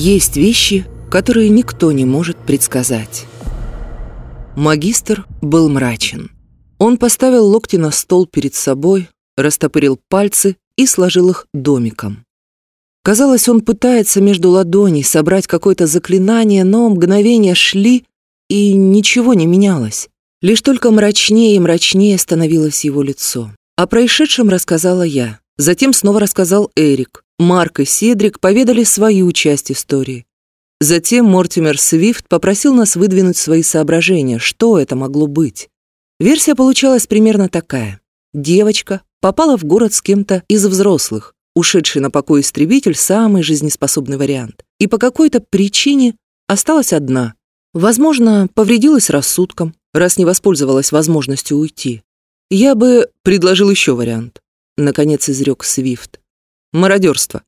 Есть вещи, которые никто не может предсказать. Магистр был мрачен. Он поставил локти на стол перед собой, растопырил пальцы и сложил их домиком. Казалось, он пытается между ладоней собрать какое-то заклинание, но мгновения шли, и ничего не менялось. Лишь только мрачнее и мрачнее становилось его лицо. О происшедшем рассказала я. Затем снова рассказал Эрик. Марк и Седрик поведали свою часть истории. Затем Мортимер Свифт попросил нас выдвинуть свои соображения, что это могло быть. Версия получалась примерно такая. Девочка попала в город с кем-то из взрослых, ушедший на покой истребитель – самый жизнеспособный вариант. И по какой-то причине осталась одна. Возможно, повредилась рассудком, раз не воспользовалась возможностью уйти. Я бы предложил еще вариант. Наконец изрек Свифт. Мародерство.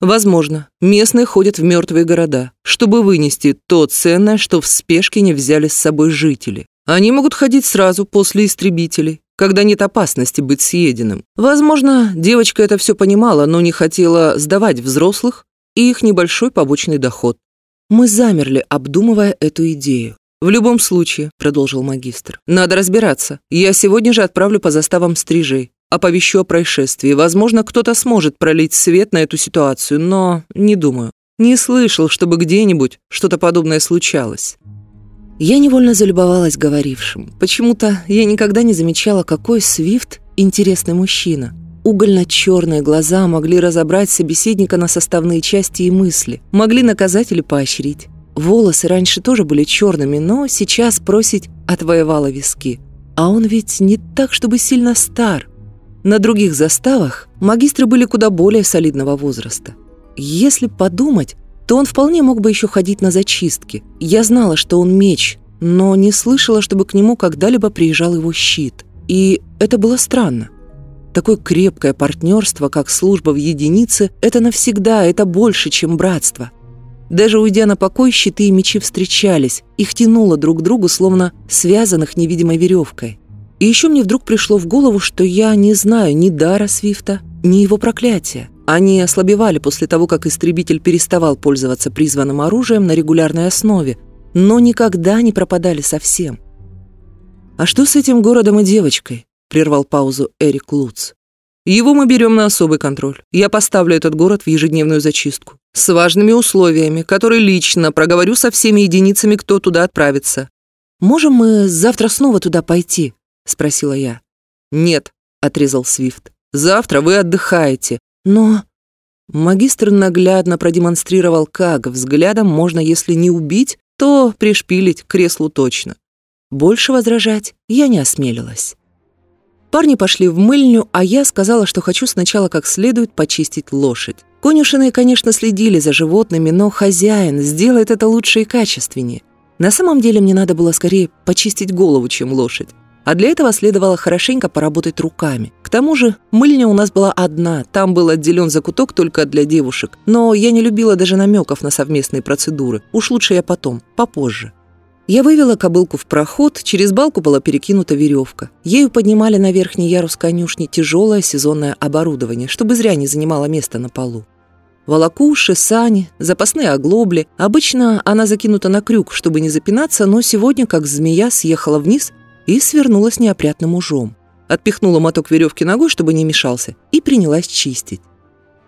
Возможно, местные ходят в мертвые города, чтобы вынести то ценное, что в спешке не взяли с собой жители. Они могут ходить сразу после истребителей, когда нет опасности быть съеденным. Возможно, девочка это все понимала, но не хотела сдавать взрослых и их небольшой побочный доход. Мы замерли, обдумывая эту идею. «В любом случае», — продолжил магистр, — «надо разбираться. Я сегодня же отправлю по заставам стрижей, оповещу о происшествии. Возможно, кто-то сможет пролить свет на эту ситуацию, но не думаю. Не слышал, чтобы где-нибудь что-то подобное случалось». Я невольно залюбовалась говорившим. Почему-то я никогда не замечала, какой Свифт интересный мужчина. Угольно-черные глаза могли разобрать собеседника на составные части и мысли, могли наказать или поощрить. Волосы раньше тоже были черными, но сейчас просить отвоевала виски. А он ведь не так, чтобы сильно стар. На других заставах магистры были куда более солидного возраста. Если подумать, то он вполне мог бы еще ходить на зачистки. Я знала, что он меч, но не слышала, чтобы к нему когда-либо приезжал его щит. И это было странно. Такое крепкое партнерство, как служба в единице, это навсегда, это больше, чем братство. Даже уйдя на покой, щиты и мечи встречались, их тянуло друг к другу, словно связанных невидимой веревкой. И еще мне вдруг пришло в голову, что я не знаю ни дара Свифта, ни его проклятия. Они ослабевали после того, как истребитель переставал пользоваться призванным оружием на регулярной основе, но никогда не пропадали совсем. «А что с этим городом и девочкой?» – прервал паузу Эрик Луц. «Его мы берем на особый контроль. Я поставлю этот город в ежедневную зачистку. С важными условиями, которые лично проговорю со всеми единицами, кто туда отправится». «Можем мы завтра снова туда пойти?» – спросила я. «Нет», – отрезал Свифт. «Завтра вы отдыхаете, но... Магистр наглядно продемонстрировал, как взглядом можно, если не убить, то пришпилить креслу точно. Больше возражать я не осмелилась. Парни пошли в мыльню, а я сказала, что хочу сначала как следует почистить лошадь. Конюшины, конечно, следили за животными, но хозяин сделает это лучше и качественнее. На самом деле мне надо было скорее почистить голову, чем лошадь. А для этого следовало хорошенько поработать руками. К тому же мыльня у нас была одна, там был отделен закуток только для девушек. Но я не любила даже намеков на совместные процедуры. Уж лучше я потом, попозже. Я вывела кобылку в проход, через балку была перекинута веревка. Ею поднимали на верхний ярус конюшни тяжелое сезонное оборудование, чтобы зря не занимало место на полу. Волокуши, сани, запасные оглобли. Обычно она закинута на крюк, чтобы не запинаться, но сегодня, как змея, съехала вниз и свернулась неопрятным ужом. Отпихнула моток веревки ногой, чтобы не мешался, и принялась чистить.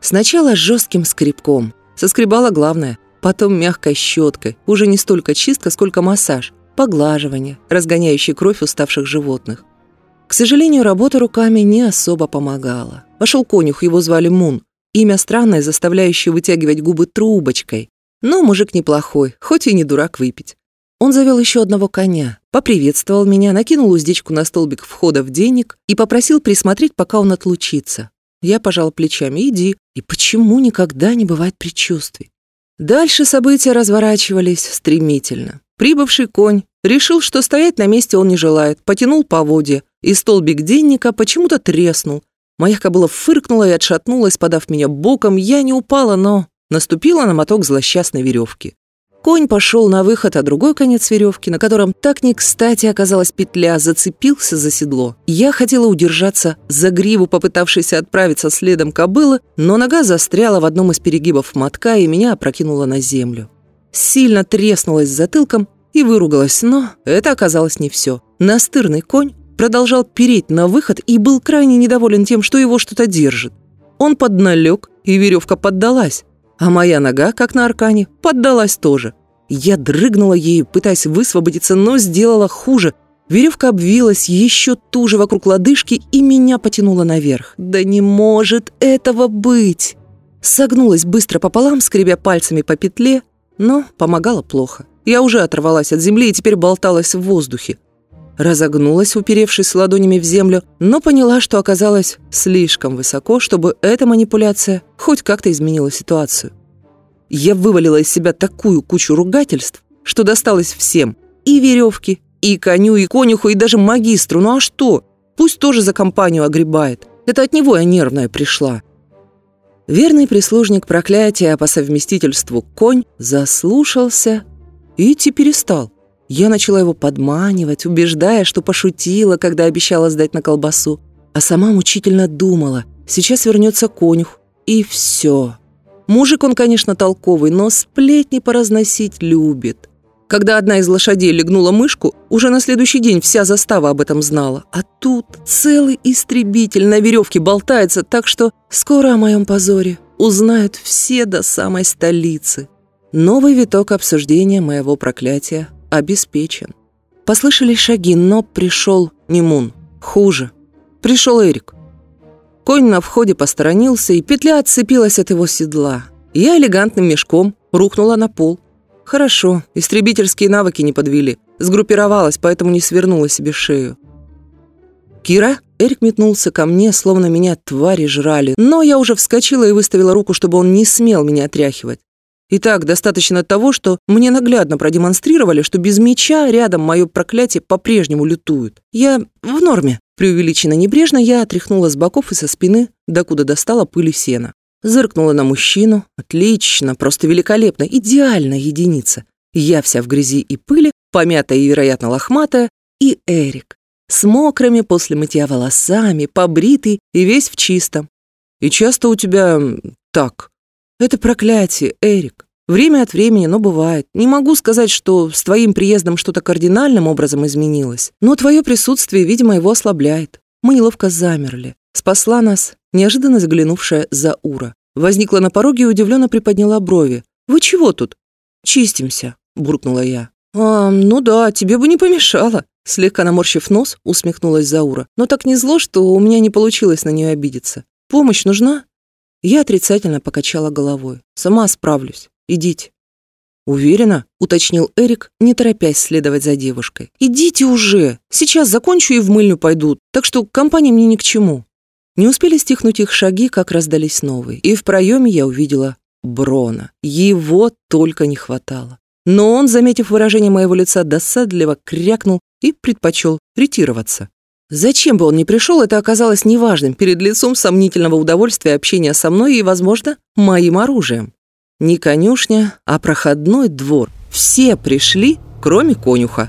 Сначала жестким скребком. Соскребала главное, потом мягкой щеткой. Уже не столько чистка, сколько массаж, поглаживание, разгоняющий кровь уставших животных. К сожалению, работа руками не особо помогала. Вошел конюх, его звали Мун. Имя странное, заставляющее вытягивать губы трубочкой. Но мужик неплохой, хоть и не дурак выпить. Он завел еще одного коня, поприветствовал меня, накинул уздечку на столбик входа в денег и попросил присмотреть, пока он отлучится. Я пожал плечами. «Иди». И почему никогда не бывает предчувствий? Дальше события разворачивались стремительно. Прибывший конь решил, что стоять на месте он не желает, потянул поводья, и столбик денника почему-то треснул. Моя кобыла фыркнула и отшатнулась, подав меня боком. Я не упала, но наступила на моток злосчастной веревки. Конь пошел на выход, а другой конец веревки, на котором так не кстати оказалась петля, зацепился за седло. Я хотела удержаться за гриву, попытавшейся отправиться следом кобылы, но нога застряла в одном из перегибов мотка и меня опрокинула на землю. Сильно треснулась затылком и выругалась, но это оказалось не все. Настырный конь продолжал переть на выход и был крайне недоволен тем, что его что-то держит. Он подналег, и веревка поддалась а моя нога, как на аркане, поддалась тоже. Я дрыгнула ею, пытаясь высвободиться, но сделала хуже. Веревка обвилась еще туже вокруг лодыжки и меня потянула наверх. Да не может этого быть! Согнулась быстро пополам, скребя пальцами по петле, но помогало плохо. Я уже оторвалась от земли и теперь болталась в воздухе. Разогнулась, уперевшись ладонями в землю, но поняла, что оказалась слишком высоко, чтобы эта манипуляция хоть как-то изменила ситуацию. Я вывалила из себя такую кучу ругательств, что досталось всем. И веревки, и коню, и конюху, и даже магистру. Ну а что? Пусть тоже за компанию огребает. Это от него я нервная пришла. Верный прислужник проклятия по совместительству конь заслушался и теперь стал. Я начала его подманивать, убеждая, что пошутила, когда обещала сдать на колбасу. А сама мучительно думала, сейчас вернется конюх, и все. Мужик он, конечно, толковый, но сплетни поразносить любит. Когда одна из лошадей легнула мышку, уже на следующий день вся застава об этом знала. А тут целый истребитель на веревке болтается, так что скоро о моем позоре узнают все до самой столицы. Новый виток обсуждения моего проклятия обеспечен. Послышались шаги, но пришел не Мун. Хуже. Пришел Эрик. Конь на входе посторонился, и петля отцепилась от его седла. Я элегантным мешком рухнула на пол. Хорошо, истребительские навыки не подвели. Сгруппировалась, поэтому не свернула себе шею. «Кира?» Эрик метнулся ко мне, словно меня твари жрали. Но я уже вскочила и выставила руку, чтобы он не смел меня отряхивать. И так достаточно того, что мне наглядно продемонстрировали, что без меча рядом мое проклятие по-прежнему лютует. Я в норме. Преувеличенно небрежно я отряхнула с боков и со спины, докуда достала пыли сена. Зыркнула на мужчину. Отлично, просто великолепно, идеальная единица. Я вся в грязи и пыли, помятая и, вероятно, лохматая, и Эрик. С мокрыми после мытья волосами, побритый и весь в чистом. И часто у тебя так, это проклятие, Эрик. Время от времени, но бывает. Не могу сказать, что с твоим приездом что-то кардинальным образом изменилось, но твое присутствие, видимо, его ослабляет. Мы неловко замерли. Спасла нас неожиданно заглянувшая Заура. Возникла на пороге и удивленно приподняла брови. «Вы чего тут?» «Чистимся», — буркнула я. «А, ну да, тебе бы не помешало», — слегка наморщив нос, усмехнулась Заура. «Но так не зло, что у меня не получилось на нее обидеться. Помощь нужна?» Я отрицательно покачала головой. «Сама справлюсь. Идите». «Уверена?» — уточнил Эрик, не торопясь следовать за девушкой. «Идите уже! Сейчас закончу и в мыльню пойду, так что компания мне ни к чему». Не успели стихнуть их шаги, как раздались новые, и в проеме я увидела Брона. Его только не хватало. Но он, заметив выражение моего лица, досадливо крякнул и предпочел ретироваться. Зачем бы он ни пришел, это оказалось неважным перед лицом сомнительного удовольствия общения со мной и, возможно, моим оружием. Не конюшня, а проходной двор. Все пришли, кроме конюха.